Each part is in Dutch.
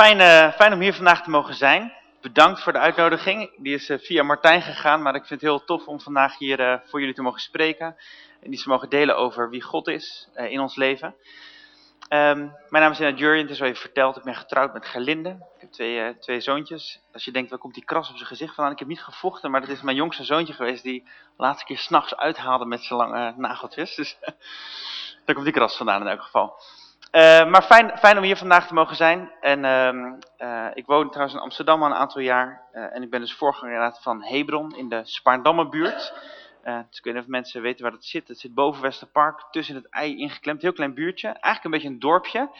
fijn, eh, fijn om hier vandaag te mogen zijn. Bedankt voor de uitnodiging. Die is eh, via Martijn gegaan, maar ik vind het heel tof om vandaag hier eh, voor jullie te mogen spreken. En iets te mogen delen over wie God is in ons leven. Ehm, mijn naam is Inna Jurjen, het is al even verteld. Ik ben getrouwd met Gerlinde. Ik heb twee, twee zoontjes. Als je denkt, waar komt die kras op zijn gezicht vandaan? Ik heb niet gevochten, maar dat is mijn jongste zoontje geweest die de laatste keer s'nachts uithaalde met zijn lange nageltjes. Dus daar komt die kras vandaan in elk geval. Uh, maar fijn, fijn om hier vandaag te mogen zijn. En uh, uh, ik woon trouwens in Amsterdam al een aantal jaar. Uh, en ik ben dus voorganger van Hebron in de Spaarndammerbuurt. dus ik weet of mensen weten waar dat zit. Het zit boven Westerpark, tussen het ei ingeklemd. Heel klein buurtje. Eigenlijk een beetje een dorpje.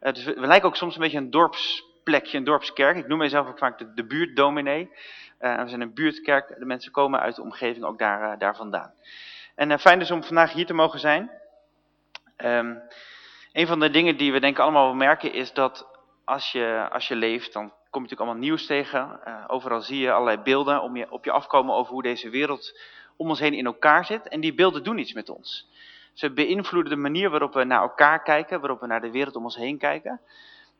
dus we, lijken ook soms een beetje een dorpsplekje, een dorpskerk. Ik noem mijzelf ook vaak de, de buurtdominee. we zijn een buurtkerk. De mensen komen uit de omgeving ook daar, daar vandaan. En fijn dus om vandaag hier te mogen zijn. Um, een van de dingen die we denk ik allemaal merken is dat als je, als je leeft, dan kom je natuurlijk allemaal nieuws tegen. Uh, overal zie je allerlei beelden om je, op je afkomen over hoe deze wereld om ons heen in elkaar zit. En die beelden doen iets met ons. Ze beïnvloeden de manier waarop we naar elkaar kijken, waarop we naar de wereld om ons heen kijken.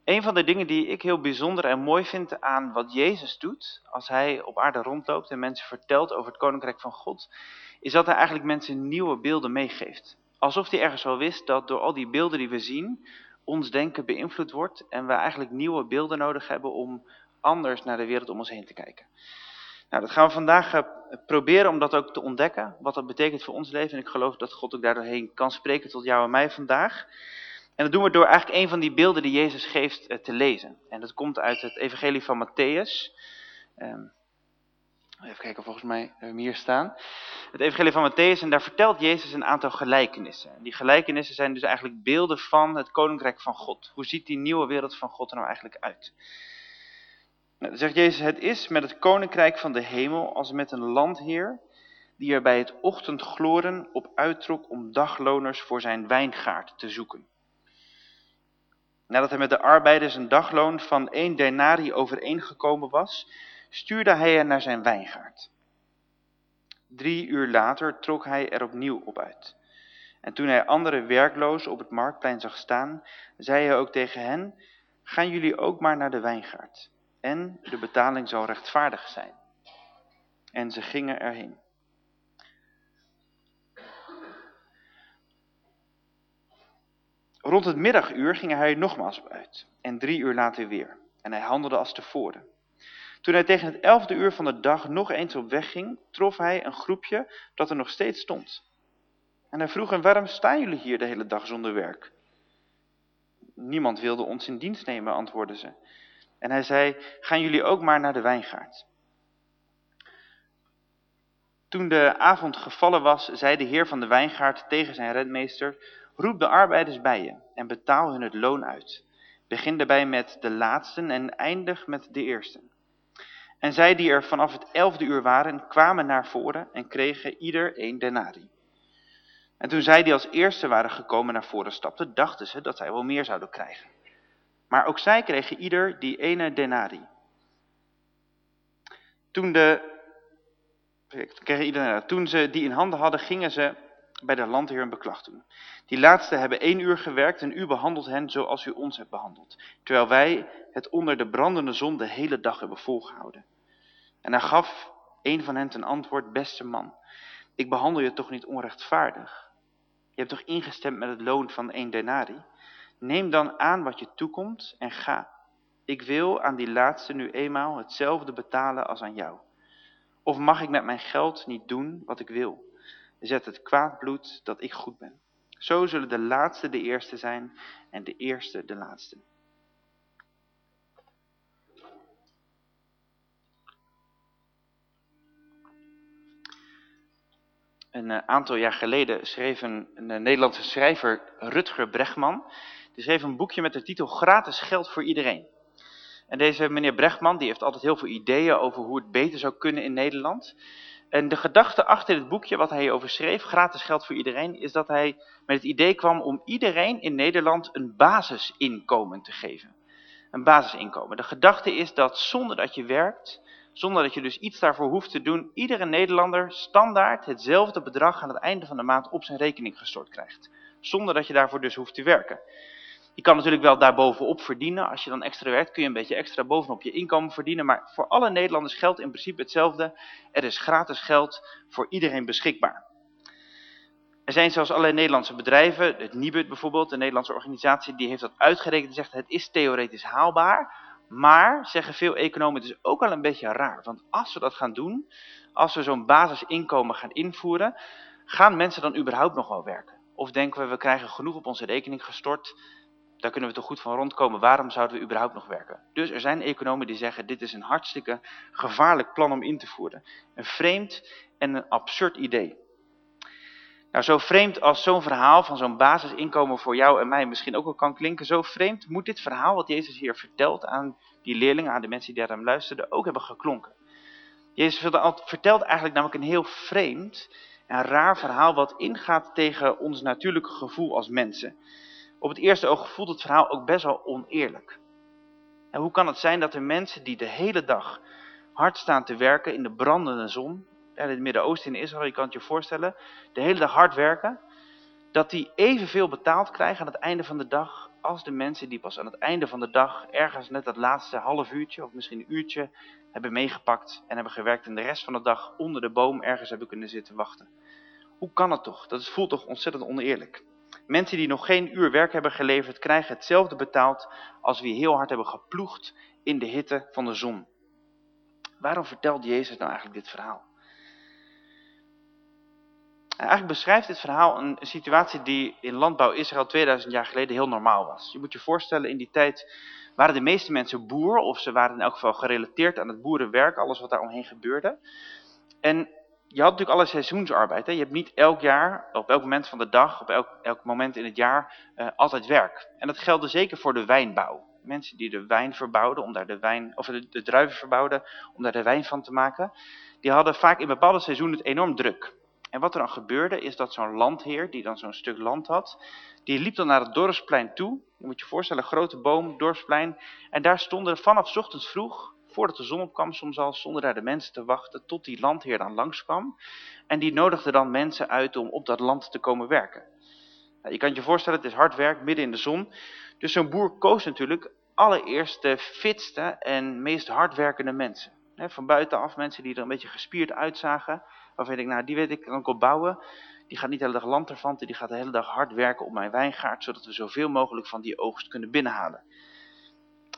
Een van de dingen die ik heel bijzonder en mooi vind aan wat Jezus doet, als hij op aarde rondloopt en mensen vertelt over het Koninkrijk van God, is dat hij eigenlijk mensen nieuwe beelden meegeeft. Alsof hij ergens wel wist dat door al die beelden die we zien, ons denken beïnvloed wordt en we eigenlijk nieuwe beelden nodig hebben om anders naar de wereld om ons heen te kijken. Nou, dat gaan we vandaag uh, proberen om dat ook te ontdekken, wat dat betekent voor ons leven. En ik geloof dat God ook daardoorheen kan spreken tot jou en mij vandaag. En dat doen we door eigenlijk een van die beelden die Jezus geeft uh, te lezen. En dat komt uit het evangelie van Matthäus. Um, Even kijken, volgens mij hebben we hier staan. Het evangelie van Matthäus en daar vertelt Jezus een aantal gelijkenissen. En die gelijkenissen zijn dus eigenlijk beelden van het koninkrijk van God. Hoe ziet die nieuwe wereld van God er nou eigenlijk uit? Nou, dan zegt Jezus, het is met het koninkrijk van de hemel als met een landheer die er bij het ochtendgloren op uittrok om dagloners voor zijn wijngaard te zoeken. Nadat hij met de arbeiders een dagloon van één denari overeengekomen was, stuurde hij hen naar zijn wijngaard. Drie uur later trok hij er opnieuw op uit. En toen hij andere werklozen op het marktplein zag staan, zei hij ook tegen hen, gaan jullie ook maar naar de wijngaard. En de betaling zal rechtvaardig zijn. En ze gingen erheen. Rond het middaguur ging hij nogmaals op uit. En drie uur later weer. En hij handelde als tevoren. Toen hij tegen het elfde uur van de dag nog eens op weg ging, trof hij een groepje dat er nog steeds stond. En hij vroeg hen, waarom staan jullie hier de hele dag zonder werk? Niemand wilde ons in dienst nemen, antwoordden ze. En hij zei, gaan jullie ook maar naar de wijngaard. Toen de avond gevallen was, zei de heer van de wijngaard tegen zijn rentmeester, roep de arbeiders bij je en betaal hun het loon uit. Begin daarbij met de laatsten en eindig met de eersten. En zij die er vanaf het elfde uur waren, kwamen naar voren en kregen ieder één denari. En toen zij die als eerste waren gekomen naar voren stapten, dachten ze dat zij wel meer zouden krijgen. Maar ook zij kregen ieder die ene denari. Toen, de, toen ze die in handen hadden, gingen ze bij de landheer een beklag doen. Die laatste hebben één uur gewerkt en u behandelt hen zoals u ons hebt behandeld. Terwijl wij het onder de brandende zon de hele dag hebben volgehouden. En hij gaf een van hen ten antwoord, beste man, ik behandel je toch niet onrechtvaardig. Je hebt toch ingestemd met het loon van één denari? Neem dan aan wat je toekomt en ga. Ik wil aan die laatste nu eenmaal hetzelfde betalen als aan jou. Of mag ik met mijn geld niet doen wat ik wil? Zet het kwaad bloed dat ik goed ben. Zo zullen de laatste de eerste zijn en de eerste de laatste. Een eh, aantal jaar geleden schreef een, eh, Nederlandse schrijver, Rutger Bregman, die schreef een boekje met de titel Gratis geld voor iedereen. En deze meneer Bregman, die heeft altijd heel veel ideeën over hoe het beter zou kunnen in Nederland. En de gedachte achter dit boekje, wat hij over schreef, Gratis geld voor iedereen, is dat hij met het idee kwam om iedereen in Nederland een basisinkomen te geven. Een basisinkomen. De gedachte is dat zonder dat je werkt, zonder dat je dus iets daarvoor hoeft te doen, iedere Nederlander standaard hetzelfde bedrag aan het einde van de maand op zijn rekening gestort krijgt. Zonder dat je daarvoor dus hoeft te werken. Je kan natuurlijk wel daarbovenop verdienen. Als je dan extra werkt kun je een beetje extra bovenop je inkomen verdienen. Maar voor alle Nederlanders geldt in principe hetzelfde. Er is gratis geld voor iedereen beschikbaar. Er zijn zelfs allerlei Nederlandse bedrijven, het Nibud bijvoorbeeld, een Nederlandse organisatie, die heeft dat uitgerekend en zegt het is theoretisch haalbaar. Maar, zeggen veel economen, het is ook al een beetje raar. Want als we dat gaan doen, als we zo'n basisinkomen gaan invoeren, gaan mensen dan überhaupt nog wel werken? Of denken we, we krijgen genoeg op onze rekening gestort, daar kunnen we toch goed van rondkomen, waarom zouden we überhaupt nog werken? Dus er zijn economen die zeggen, dit is een hartstikke gevaarlijk plan om in te voeren. Een vreemd en een absurd idee. Nou, zo vreemd als zo'n verhaal van zo'n basisinkomen voor jou en mij misschien ook wel kan klinken, zo vreemd moet dit verhaal wat Jezus hier vertelt aan die leerlingen, aan de mensen die naar hem luisterden, ook hebben geklonken. Jezus vertelt eigenlijk namelijk een heel vreemd en raar verhaal wat ingaat tegen ons natuurlijke gevoel als mensen. Op het eerste oog voelt het verhaal ook best wel oneerlijk. En hoe kan het zijn dat er mensen die de hele dag hard staan te werken in de brandende zon, in het Midden-Oosten in Israël, je kan het je voorstellen, de hele dag hard werken, dat die evenveel betaald krijgen aan het einde van de dag als de mensen die pas aan het einde van de dag ergens net dat laatste half uurtje of misschien een uurtje hebben meegepakt en hebben gewerkt en de rest van de dag onder de boom ergens hebben kunnen zitten wachten. Hoe kan het toch? Dat voelt toch ontzettend oneerlijk. Mensen die nog geen uur werk hebben geleverd krijgen hetzelfde betaald als wie heel hard hebben geploegd in de hitte van de zon. Waarom vertelt Jezus nou eigenlijk dit verhaal? Eigenlijk beschrijft dit verhaal een, situatie die in landbouw Israël 2000 jaar geleden heel normaal was. Je moet je voorstellen, in die tijd waren de meeste mensen boer, of ze waren in elk geval gerelateerd aan het boerenwerk, alles wat daar omheen gebeurde. En je had natuurlijk alle seizoensarbeid. Hè? Je hebt niet elk jaar, op elk moment van de dag, op elk, elk moment in het jaar, uh, altijd werk. En dat geldde zeker voor de wijnbouw. Mensen die de wijn verbouwden, om daar de, wijn, of de, de druiven verbouwden, om daar de wijn van te maken, die hadden vaak in bepaalde seizoenen het enorm druk. En wat er dan gebeurde is dat zo'n landheer, die dan zo'n stuk land had, die liep dan naar het dorpsplein toe. Je moet je voorstellen, grote boom, dorpsplein. En daar stonden vanaf ochtends vroeg, voordat de zon opkwam soms al, stonden daar de mensen te wachten tot die landheer dan langskwam. En die nodigde dan mensen uit om op dat land te komen werken. Nou, je kan je voorstellen, het is hard werk, midden in de zon. Dus zo'n boer koos natuurlijk allereerst de fitste en meest hardwerkende mensen. van buitenaf mensen die er een beetje gespierd uitzagen waarvan ik, nou die weet ik, kan ik op bouwen. Die gaat niet de hele dag lanterfanten, die gaat de hele dag hard werken op mijn wijngaard, zodat we zoveel mogelijk van die oogst kunnen binnenhalen.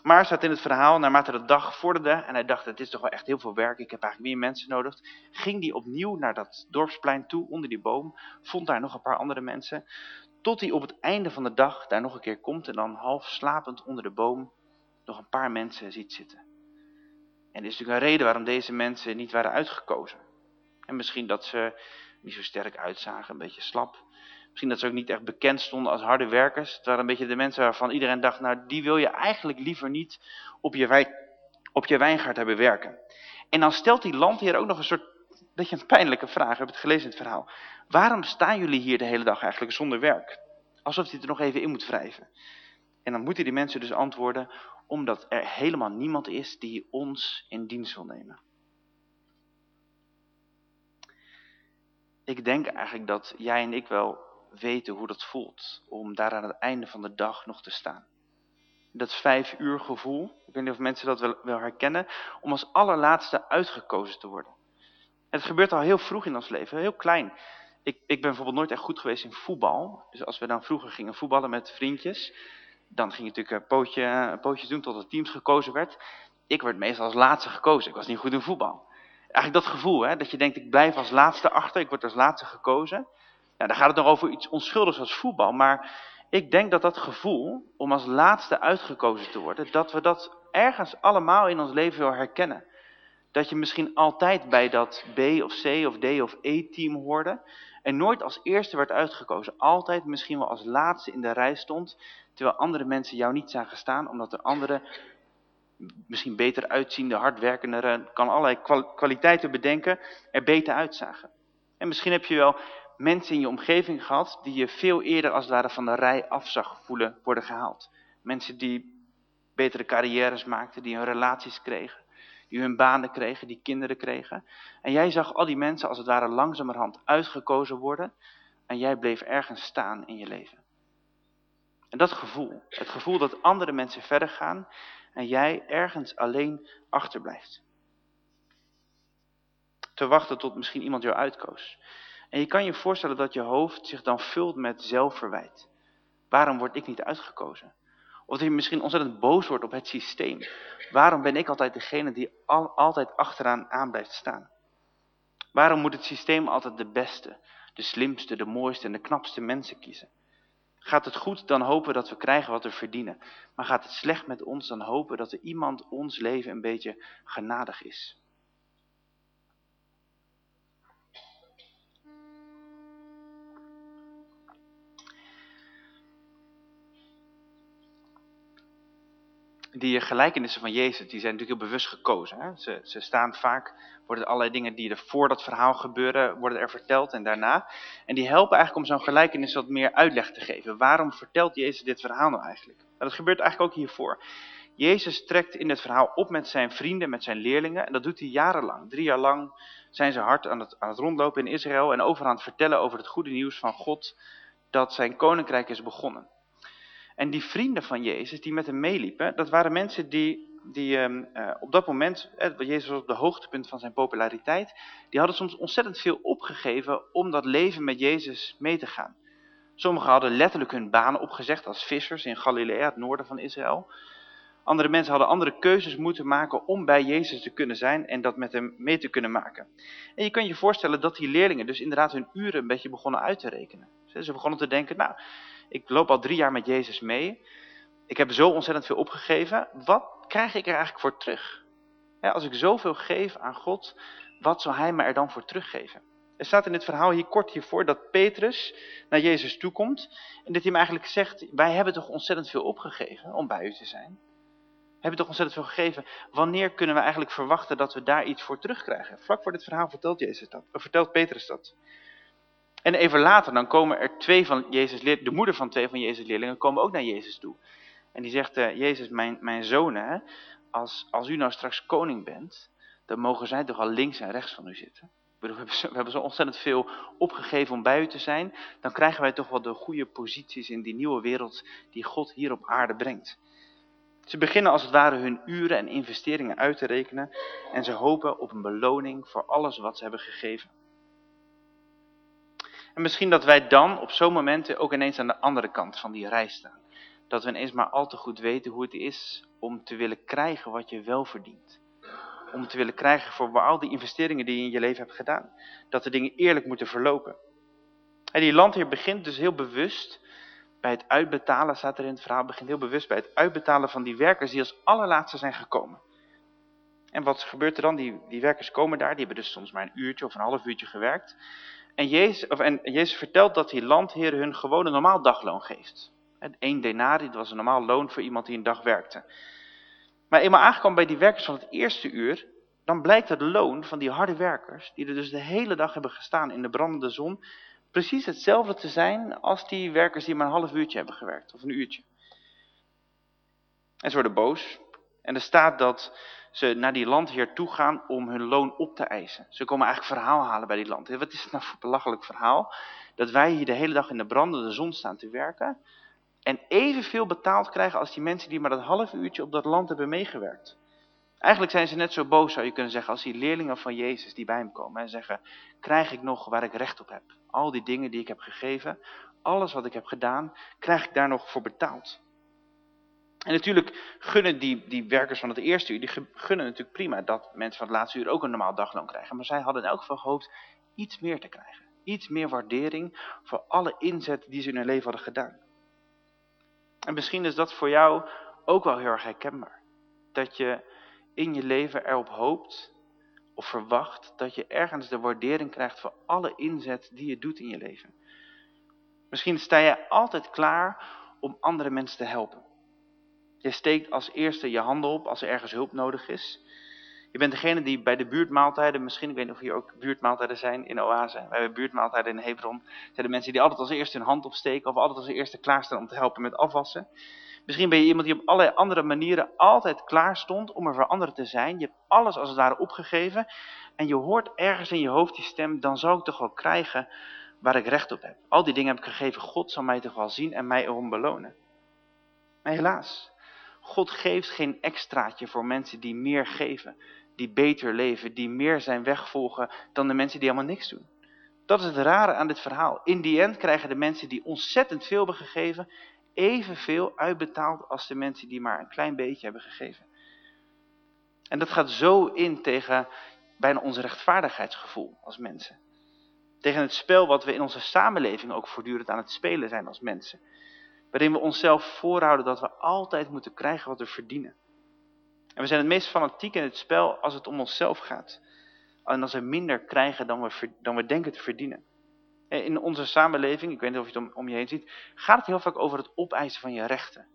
Maar staat in het verhaal, naarmate de dag vorderde en hij dacht, het is toch wel echt heel veel werk, ik heb eigenlijk meer mensen nodig, ging hij opnieuw naar dat dorpsplein toe, onder die boom, vond daar nog een paar andere mensen, tot hij op het einde van de dag daar nog een keer komt en dan half slapend onder de boom nog een paar mensen ziet zitten. En er is natuurlijk een reden waarom deze mensen niet waren uitgekozen. En misschien dat ze niet zo sterk uitzagen, een beetje slap. Misschien dat ze ook niet echt bekend stonden als harde werkers. Het waren een beetje de mensen waarvan iedereen dacht, nou die wil je eigenlijk liever niet op je, wijn, op je wijngaard hebben werken. En dan stelt die landheer ook nog een soort, beetje een pijnlijke vraag, ik heb het gelezen in het verhaal. Waarom staan jullie hier de hele dag eigenlijk zonder werk? Alsof hij er nog even in moet wrijven. En dan moeten die mensen dus antwoorden, omdat er helemaal niemand is die ons in dienst wil nemen. Ik denk eigenlijk dat jij en ik wel weten hoe dat voelt om daar aan het einde van de dag nog te staan. Dat vijf uur gevoel, ik weet niet of mensen dat wel, wel herkennen, om als allerlaatste uitgekozen te worden. het gebeurt al heel vroeg in ons leven, heel klein. Ik, ik ben bijvoorbeeld nooit echt goed geweest in voetbal. Dus als we dan vroeger gingen voetballen met vriendjes, dan ging je natuurlijk pootje, een pootje doen tot het teams gekozen werd. Ik werd meestal als laatste gekozen, ik was niet goed in voetbal. Eigenlijk dat gevoel, hè, dat je denkt, ik blijf als laatste achter, ik word als laatste gekozen. Ja, dan gaat het nog over iets onschuldigs als voetbal, maar ik denk dat dat gevoel, om als laatste uitgekozen te worden, dat we dat ergens allemaal in ons leven wel herkennen. Dat je misschien altijd bij dat B of C of D of E-team hoorde en nooit als eerste werd uitgekozen. Altijd misschien wel als laatste in de rij stond, terwijl andere mensen jou niet zagen staan, omdat er anderen misschien beter uitziende, hardwerkende, kan allerlei kwaliteiten bedenken, er beter uitzagen. En misschien heb je wel mensen in je omgeving gehad die je veel eerder als het ware van de rij af zag voelen worden gehaald. Mensen die betere carrières maakten, die hun relaties kregen, die hun banen kregen, die kinderen kregen. En jij zag al die mensen als het ware langzamerhand uitgekozen worden en jij bleef ergens staan in je leven. En dat gevoel, het gevoel dat andere mensen verder gaan en jij ergens alleen achterblijft. Te wachten tot misschien iemand jou uitkoos. En je kan je voorstellen dat je hoofd zich dan vult met zelfverwijt. Waarom word ik niet uitgekozen? Of dat je misschien ontzettend boos wordt op het systeem. Waarom ben ik altijd degene die al, altijd achteraan aan blijft staan? Waarom moet het systeem altijd de beste, de slimste, de mooiste en de knapste mensen kiezen? Gaat het goed, dan hopen dat we krijgen wat we verdienen. Maar gaat het slecht met ons, dan hopen dat er iemand ons leven een beetje genadig is. Die gelijkenissen van Jezus, die zijn natuurlijk heel bewust gekozen. Hè? Ze, ze staan vaak, worden allerlei dingen die er voor dat verhaal gebeuren, worden er verteld en daarna. En die helpen eigenlijk om zo'n gelijkenis wat meer uitleg te geven. Waarom vertelt Jezus dit verhaal nou eigenlijk? Nou, dat gebeurt eigenlijk ook hiervoor. Jezus trekt in het verhaal op met zijn vrienden, met zijn leerlingen. En dat doet hij jarenlang. Drie jaar lang zijn ze hard aan het, aan het rondlopen in Israël en over aan het vertellen over het goede nieuws van God, dat zijn koninkrijk is begonnen. En die vrienden van Jezus die met hem meeliepen, dat waren mensen die, die um, uh, op dat moment, eh, Jezus was op de hoogtepunt van zijn populariteit, die hadden soms ontzettend veel opgegeven om dat leven met Jezus mee te gaan. Sommigen hadden letterlijk hun banen opgezegd als vissers in Galilea, het noorden van Israël. Andere mensen hadden andere keuzes moeten maken om bij Jezus te kunnen zijn en dat met hem mee te kunnen maken. En je kunt je voorstellen dat die leerlingen dus inderdaad hun uren een beetje begonnen uit te rekenen. Ze begonnen te denken, nou, ik loop al drie jaar met Jezus mee. Ik heb zo ontzettend veel opgegeven. Wat krijg ik er eigenlijk voor terug? als ik zoveel geef aan God, wat zal hij me er dan voor teruggeven? Er staat in dit verhaal hier kort hiervoor dat Petrus naar Jezus toekomt. En dat hij hem eigenlijk zegt, wij hebben toch ontzettend veel opgegeven om bij u te zijn. We hebben toch ontzettend veel gegeven. Wanneer kunnen we eigenlijk verwachten dat we daar iets voor terugkrijgen? Vlak voor dit verhaal vertelt, Jezus dat, vertelt Petrus dat. En even later, dan komen er twee van Jezus, de moeder van twee van Jezus leerlingen, komen ook naar Jezus toe. En die zegt, uh, Jezus, mijn, mijn zonen, als, als u nou straks koning bent, dan mogen zij toch al links en rechts van u zitten. We hebben zo ontzettend veel opgegeven om bij u te zijn. Dan krijgen wij toch wel de goede posities in die nieuwe wereld die God hier op aarde brengt. Ze beginnen als het ware hun uren en investeringen uit te rekenen. En ze hopen op een beloning voor alles wat ze hebben gegeven. En misschien dat wij dan op zo'n momenten ook ineens aan de andere kant van die reis staan. Dat we ineens maar al te goed weten hoe het is om te willen krijgen wat je wel verdient. Om te willen krijgen voor al die investeringen die je in je leven hebt gedaan. Dat de dingen eerlijk moeten verlopen. En die landheer begint dus heel bewust bij het uitbetalen, staat er in het verhaal, begint heel bewust bij het uitbetalen van die werkers die als allerlaatste zijn gekomen. En wat gebeurt er dan? Die, die werkers komen daar, die hebben dus soms maar een uurtje of een half uurtje gewerkt. En Jezus, of, en Jezus vertelt dat die landheer hun gewoon een normaal dagloon geeft. Eén denari, dat was een normaal loon voor iemand die een dag werkte. Maar eenmaal aangekomen bij die werkers van het eerste uur, dan blijkt het loon van die harde werkers, die er dus de hele dag hebben gestaan in de brandende zon, precies hetzelfde te zijn als die werkers die maar een half uurtje hebben gewerkt, of een uurtje. En ze worden boos. En er staat dat ze naar die landheer toe gaan om hun loon op te eisen. Ze komen eigenlijk verhaal halen bij die landheer. Wat is het nou voor belachelijk verhaal? Dat wij hier de hele dag in de brandende zon staan te werken. En evenveel betaald krijgen als die mensen die maar dat half uurtje op dat land hebben meegewerkt. Eigenlijk zijn ze net zo boos, zou je kunnen zeggen, als die leerlingen van Jezus die bij hem komen en zeggen, krijg ik nog waar ik recht op heb? Al die dingen die ik heb gegeven, alles wat ik heb gedaan, krijg ik daar nog voor betaald? En natuurlijk gunnen die, die werkers van het eerste uur, die gunnen natuurlijk prima dat mensen van het laatste uur ook een normaal dagloon krijgen. Maar zij hadden in elk geval gehoopt iets meer te krijgen. Iets meer waardering voor alle inzet die ze in hun leven hadden gedaan. En misschien is dat voor jou ook wel heel erg herkenbaar. Dat je in je leven erop hoopt of verwacht dat je ergens de waardering krijgt voor alle inzet die je doet in je leven. Misschien sta je altijd klaar om andere mensen te helpen. Je steekt als eerste je handen op als er ergens hulp nodig is. Je bent degene die bij de buurtmaaltijden, misschien, ik weet niet of hier ook buurtmaaltijden zijn in Oase. Wij hebben buurtmaaltijden in Hebron. zijn de mensen die altijd als eerste hun hand opsteken of altijd als eerste klaarstaan om te helpen met afwassen. Misschien ben je iemand die op allerlei andere manieren altijd klaar stond om er voor anderen te zijn. Je hebt alles als het ware opgegeven. En je hoort ergens in je hoofd die stem, dan zou ik toch wel krijgen waar ik recht op heb. Al die dingen heb ik gegeven, God zal mij toch wel zien en mij erom belonen. Maar helaas, God geeft geen extraatje voor mensen die meer geven, die beter leven, die meer zijn weg volgen dan de mensen die helemaal niks doen. Dat is het rare aan dit verhaal. In die end krijgen de mensen die ontzettend veel hebben gegeven, evenveel uitbetaald als de mensen die maar een klein beetje hebben gegeven. En dat gaat zo in tegen bijna ons rechtvaardigheidsgevoel als mensen. Tegen het spel wat we in onze samenleving ook voortdurend aan het spelen zijn als mensen. Waarin we onszelf voorhouden dat we altijd moeten krijgen wat we verdienen. En we zijn het meest fanatiek in het spel als het om onszelf gaat. En als we minder krijgen dan we, dan we denken te verdienen. In onze samenleving, ik weet niet of je het om, om je heen ziet, gaat het heel vaak over het opeisen van je rechten.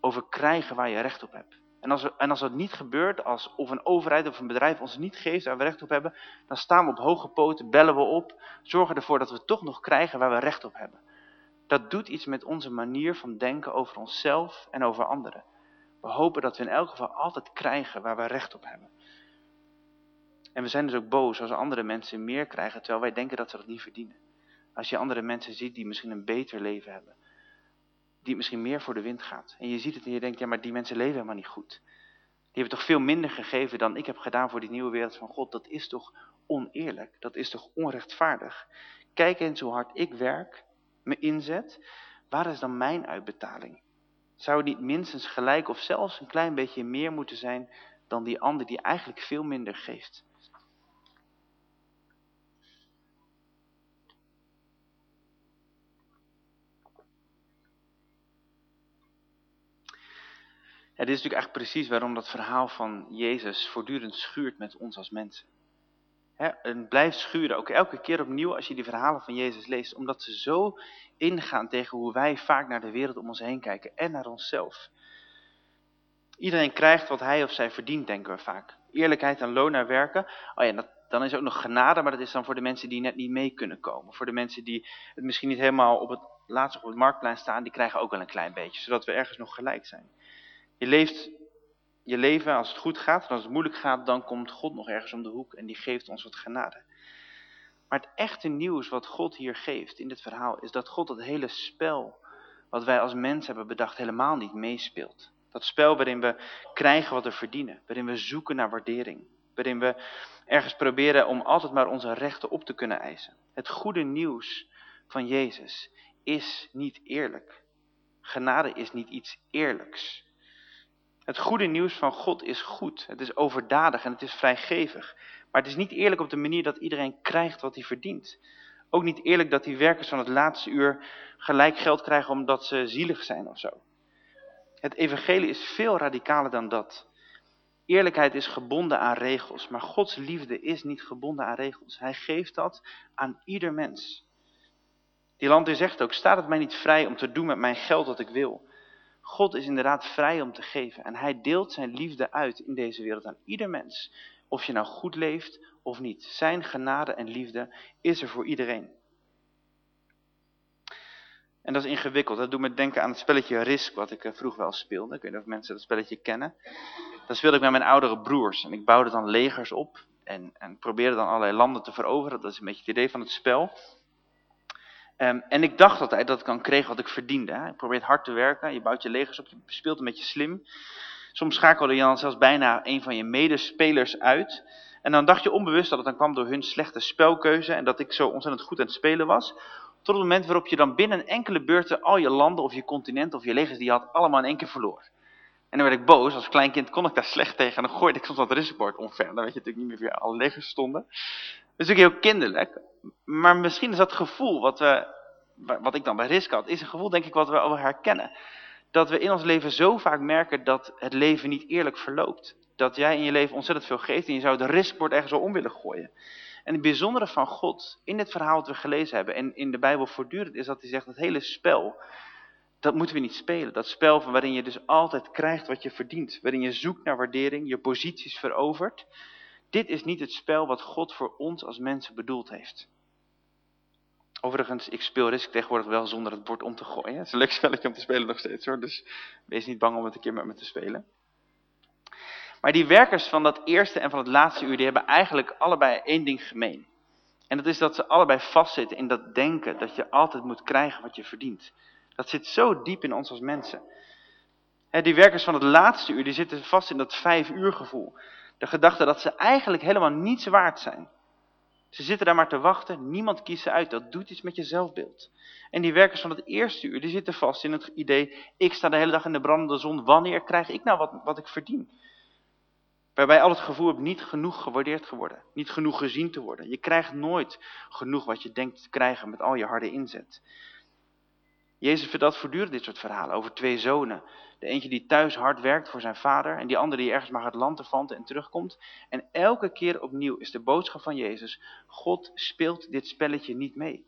Over krijgen waar je recht op hebt. En als, we, en als dat niet gebeurt, als of een overheid of een bedrijf ons niet geeft waar we recht op hebben, dan staan we op hoge poten, bellen we op, zorgen ervoor dat we toch nog krijgen waar we recht op hebben. Dat doet iets met onze manier van denken over onszelf en over anderen. We hopen dat we in elk geval altijd krijgen waar we recht op hebben. En we zijn dus ook boos als andere mensen meer krijgen, terwijl wij denken dat ze dat niet verdienen. Als je andere mensen ziet die misschien een beter leven hebben. Die misschien meer voor de wind gaat. En je ziet het en je denkt, ja maar die mensen leven helemaal niet goed. Die hebben toch veel minder gegeven dan ik heb gedaan voor die nieuwe wereld van God. Dat is toch oneerlijk. Dat is toch onrechtvaardig. Kijk eens hoe hard ik werk, me inzet. Waar is dan mijn uitbetaling? Zou het niet minstens gelijk of zelfs een klein beetje meer moeten zijn dan die ander die eigenlijk veel minder geeft? Ja, dit is natuurlijk eigenlijk precies waarom dat verhaal van Jezus voortdurend schuurt met ons als mensen. He, en blijft schuren, ook elke keer opnieuw als je die verhalen van Jezus leest. Omdat ze zo ingaan tegen hoe wij vaak naar de wereld om ons heen kijken en naar onszelf. Iedereen krijgt wat hij of zij verdient, denken we vaak. Eerlijkheid en loon naar werken. Oh ja, dan is ook nog genade, maar dat is dan voor de mensen die net niet mee kunnen komen. Voor de mensen die het misschien niet helemaal op het laatst op het marktplein staan, die krijgen ook wel een klein beetje. Zodat we ergens nog gelijk zijn. Je leeft je leven, als het goed gaat, en als het moeilijk gaat, dan komt God nog ergens om de hoek en die geeft ons wat genade. Maar het echte nieuws wat God hier geeft in dit verhaal, is dat God het hele spel wat wij als mens hebben bedacht helemaal niet meespeelt. Dat spel waarin we krijgen wat we verdienen, waarin we zoeken naar waardering, waarin we ergens proberen om altijd maar onze rechten op te kunnen eisen. Het goede nieuws van Jezus is niet eerlijk. Genade is niet iets eerlijks. Het goede nieuws van God is goed. Het is overdadig en het is vrijgevig. Maar het is niet eerlijk op de manier dat iedereen krijgt wat hij verdient. Ook niet eerlijk dat die werkers van het laatste uur gelijk geld krijgen omdat ze zielig zijn of zo. Het evangelie is veel radicaler dan dat. Eerlijkheid is gebonden aan regels, maar Gods liefde is niet gebonden aan regels. Hij geeft dat aan ieder mens. Die landheer zegt ook, staat het mij niet vrij om te doen met mijn geld wat ik wil? God is inderdaad vrij om te geven. En hij deelt zijn liefde uit in deze wereld aan ieder mens. Of je nou goed leeft of niet. Zijn genade en liefde is er voor iedereen. En dat is ingewikkeld. Dat doet me denken aan het spelletje Risk, wat ik eh, vroeger wel speelde. Ik weet niet of mensen dat spelletje kennen. Dat speelde ik met mijn oudere broers. En ik bouwde dan legers op. En, en probeerde dan allerlei landen te veroveren. Dat is een beetje het idee van het spel. Um, en ik dacht altijd dat ik dan kreeg wat ik verdiende. Hè. Je probeert hard te werken, je bouwt je legers op, je speelt een beetje slim. Soms schakelde je dan zelfs bijna een van je medespelers uit. En dan dacht je onbewust dat het dan kwam door hun slechte spelkeuze en dat ik zo ontzettend goed aan het spelen was. Tot het moment waarop je dan binnen enkele beurten al je landen of je continent of je legers die je had allemaal in één keer verloor. En dan werd ik boos, als kleinkind kon ik daar slecht tegen en dan gooide ik soms dat riskbord omver. Dan weet je natuurlijk niet meer wie alle legers stonden. Dat is natuurlijk heel kinderlijk. Maar misschien is dat gevoel wat, we, wat ik dan bij Risk had, is een gevoel denk ik wat we over herkennen. Dat we in ons leven zo vaak merken dat het leven niet eerlijk verloopt. Dat jij in je leven ontzettend veel geeft en je zou de riskbord ergens zo om willen gooien. En het bijzondere van God, in dit verhaal dat we gelezen hebben en in de Bijbel voortdurend, is dat hij zegt, het hele spel, dat moeten we niet spelen. Dat spel van waarin je dus altijd krijgt wat je verdient. Waarin je zoekt naar waardering, je posities verovert. Dit is niet het spel wat God voor ons als mensen bedoeld heeft. Overigens, ik speel Risk tegenwoordig wel zonder het bord om te gooien. Het is een leuk spelletje om te spelen nog steeds hoor. Dus wees niet bang om het een keer met me te spelen. Maar die werkers van dat eerste en van het laatste uur, die hebben eigenlijk allebei één ding gemeen. En dat is dat ze allebei vastzitten in dat denken dat je altijd moet krijgen wat je verdient. Dat zit zo diep in ons als mensen. die werkers van het laatste uur, die zitten vast in dat vijf uur gevoel. De gedachte dat ze eigenlijk helemaal niets waard zijn. Ze zitten daar maar te wachten, niemand kiest ze uit. Dat doet iets met je zelfbeeld. En die werkers van het eerste uur, die zitten vast in het idee, ik sta de hele dag in de brandende zon, wanneer krijg ik nou wat, wat ik verdien? Waarbij al het gevoel hebt niet genoeg gewaardeerd geworden, niet genoeg gezien te worden. Je krijgt nooit genoeg wat je denkt te krijgen met al je harde inzet. Jezus vertelt voortdurend dit soort verhalen over twee zonen. De eentje die thuis hard werkt voor zijn vader en die andere die ergens maar gaat land en terugkomt. En elke keer opnieuw is de boodschap van Jezus, God speelt dit spelletje niet mee.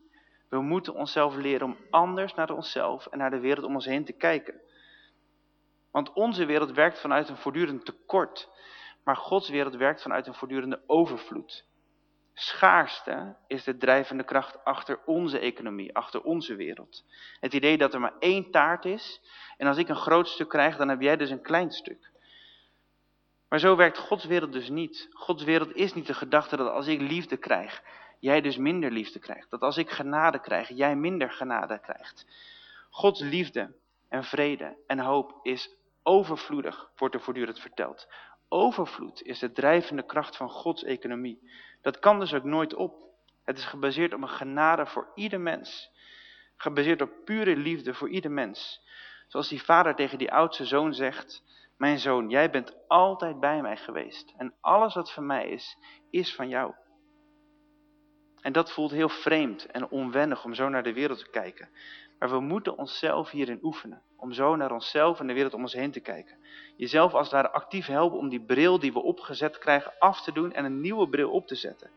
We moeten onszelf leren om anders naar onszelf en naar de wereld om ons heen te kijken. Want onze wereld werkt vanuit een voortdurend tekort, maar Gods wereld werkt vanuit een voortdurende overvloed. Schaarste is de drijvende kracht achter onze economie, achter onze wereld. Het idee dat er maar één taart is en als ik een groot stuk krijg, dan heb jij dus een klein stuk. Maar zo werkt Gods wereld dus niet. Gods wereld is niet de gedachte dat als ik liefde krijg, jij dus minder liefde krijgt. Dat als ik genade krijg, jij minder genade krijgt. Gods liefde en vrede en hoop is overvloedig, wordt er voortdurend verteld. Overvloed is de drijvende kracht van Gods economie. Dat kan dus ook nooit op. Het is gebaseerd op een genade voor ieder mens. Gebaseerd op pure liefde voor ieder mens. Zoals die vader tegen die oudste zoon zegt, mijn zoon, jij bent altijd bij mij geweest. En alles wat van mij is, is van jou. En dat voelt heel vreemd en onwennig om zo naar de wereld te kijken. Maar we moeten onszelf hierin oefenen. Om zo naar onszelf en de wereld om ons heen te kijken. Jezelf als ware actief helpen om die bril die we opgezet krijgen af te doen en een nieuwe bril op te zetten.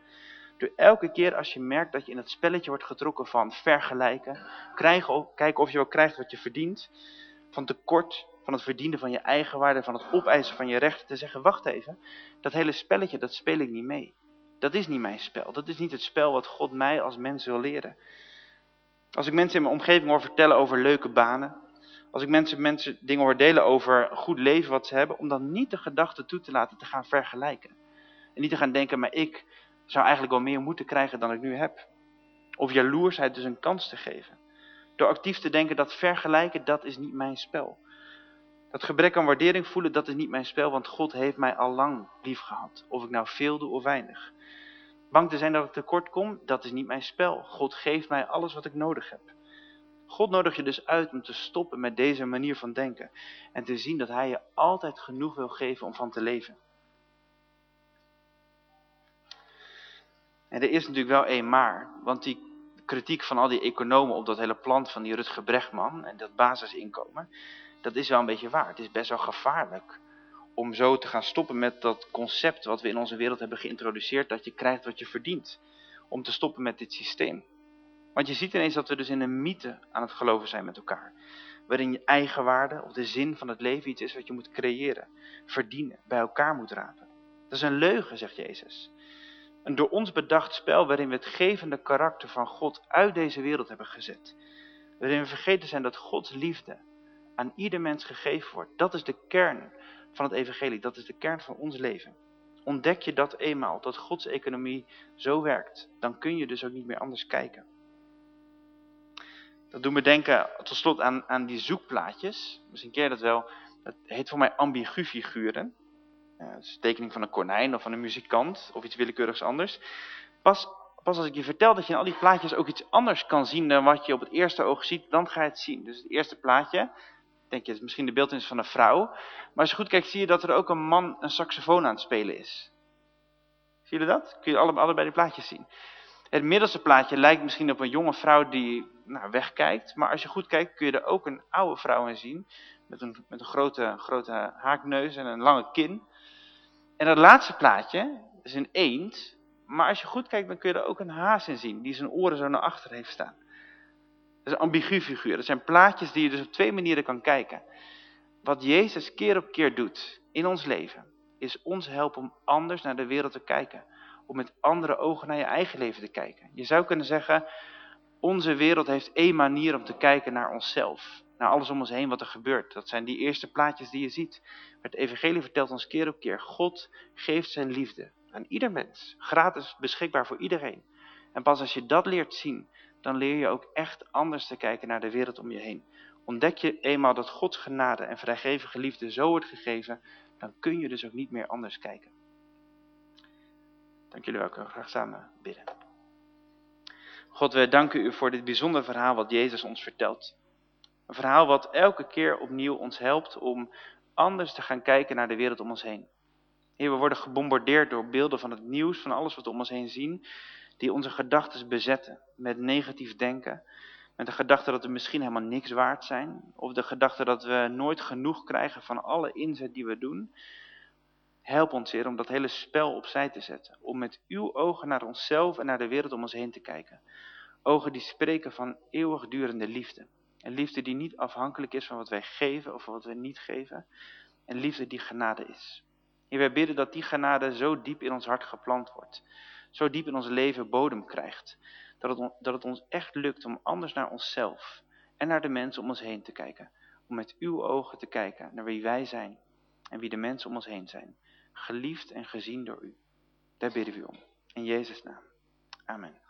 Door elke keer als je merkt dat je in het spelletje wordt getrokken van vergelijken, kijken of je wel krijgt wat je verdient, van tekort, van het verdienen van je eigen waarde, van het opeisen van je rechten, te zeggen, wacht even, dat hele spelletje, dat speel ik niet mee. Dat is niet mijn spel. Dat is niet het spel wat God mij als mens wil leren. Als ik mensen in mijn omgeving hoor vertellen over leuke banen. Als ik mensen, mensen dingen hoor delen over goed leven wat ze hebben. Om dan niet de gedachte toe te laten te gaan vergelijken. En niet te gaan denken, maar ik zou eigenlijk wel meer moeten krijgen dan ik nu heb. Of jaloersheid dus een kans te geven. Door actief te denken dat vergelijken, dat is niet mijn spel. Dat gebrek aan waardering voelen, dat is niet mijn spel, want God heeft mij al lang lief gehad. Of ik nou veel doe of weinig. Bang te zijn dat ik tekort kom, dat is niet mijn spel. God geeft mij alles wat ik nodig heb. God nodigt je dus uit om te stoppen met deze manier van denken. En te zien dat hij je altijd genoeg wil geven om van te leven. En er is natuurlijk wel één maar. Want die kritiek van al die economen op dat hele plan van die Rutger Brechtman en dat basisinkomen, dat is wel een beetje waar. Het is best wel gevaarlijk om zo te gaan stoppen met dat concept wat we in onze wereld hebben geïntroduceerd, dat je krijgt wat je verdient. Om te stoppen met dit systeem. Want je ziet ineens dat we dus in een mythe aan het geloven zijn met elkaar. Waarin je eigenwaarde of de zin van het leven iets is wat je moet creëren, verdienen, bij elkaar moet rapen. Dat is een leugen, zegt Jezus. Een door ons bedacht spel waarin we het gevende karakter van God uit deze wereld hebben gezet. Waarin we vergeten zijn dat Gods liefde aan ieder mens gegeven wordt. Dat is de kern van het evangelie. Dat is de kern van ons leven. Ontdek je dat eenmaal, dat Gods economie zo werkt, dan kun je dus ook niet meer anders kijken. Dat doet me denken tot slot aan, aan die zoekplaatjes. Misschien ken je dat wel. Dat heet voor mij ambigu-figuren. Uh, dat is een tekening van een konijn of van een muzikant of iets willekeurigs anders. Pas, pas als ik je vertel dat je in al die plaatjes ook iets anders kan zien dan wat je op het eerste oog ziet, dan ga je het zien. Dus het eerste plaatje, denk je, het is misschien de beeldtenis van een vrouw. Maar als je goed kijkt, zie je dat er ook een man een saxofoon aan het spelen is. Zie je dat? Kun je alle, allebei die plaatjes zien. Het middelste plaatje lijkt misschien op een jonge vrouw die nou, wegkijkt. Maar als je goed kijkt, kun je er ook een oude vrouw in zien. Met een, met een grote, grote haakneus en een lange kin. En dat laatste plaatje is een eend. Maar als je goed kijkt, dan kun je er ook een haas in zien. Die zijn oren zo naar achter heeft staan. Dat is een ambigu figuur. Dat zijn plaatjes die je dus op twee manieren kan kijken. Wat Jezus keer op keer doet in ons leven, is ons helpen om anders naar de wereld te kijken. Om met andere ogen naar je eigen leven te kijken. Je zou kunnen zeggen, onze wereld heeft één manier om te kijken naar onszelf. Naar alles om ons heen wat er gebeurt. Dat zijn die eerste plaatjes die je ziet. Het evangelie vertelt ons keer op keer. God geeft zijn liefde aan ieder mens. Gratis beschikbaar voor iedereen. En pas als je dat leert zien, dan leer je ook echt anders te kijken naar de wereld om je heen. Ontdek je eenmaal dat Gods genade en vrijgevige liefde zo wordt gegeven, dan kun je dus ook niet meer anders kijken. Dank jullie wel, ik wil graag samen bidden. God, we danken u voor dit bijzondere verhaal wat Jezus ons vertelt. Een verhaal wat elke keer opnieuw ons helpt om anders te gaan kijken naar de wereld om ons heen. Heer, we worden gebombardeerd door beelden van het nieuws, van alles wat we om ons heen zien, die onze gedachten bezetten met negatief denken. Met de gedachte dat we misschien helemaal niks waard zijn. Of de gedachte dat we nooit genoeg krijgen van alle inzet die we doen. Help ons, Heer, om dat hele spel opzij te zetten. Om met uw ogen naar onszelf en naar de wereld om ons heen te kijken. Ogen die spreken van eeuwigdurende liefde. Een liefde die niet afhankelijk is van wat wij geven of wat wij niet geven. Een liefde die genade is. Heer, wij bidden dat die genade zo diep in ons hart geplant wordt. Zo diep in ons leven bodem krijgt. Dat het, dat het ons echt lukt om anders naar onszelf en naar de mensen om ons heen te kijken. Om met uw ogen te kijken naar wie wij zijn en wie de mensen om ons heen zijn. Geliefd en gezien door u. Daar bidden we om. In Jezus' naam. Amen.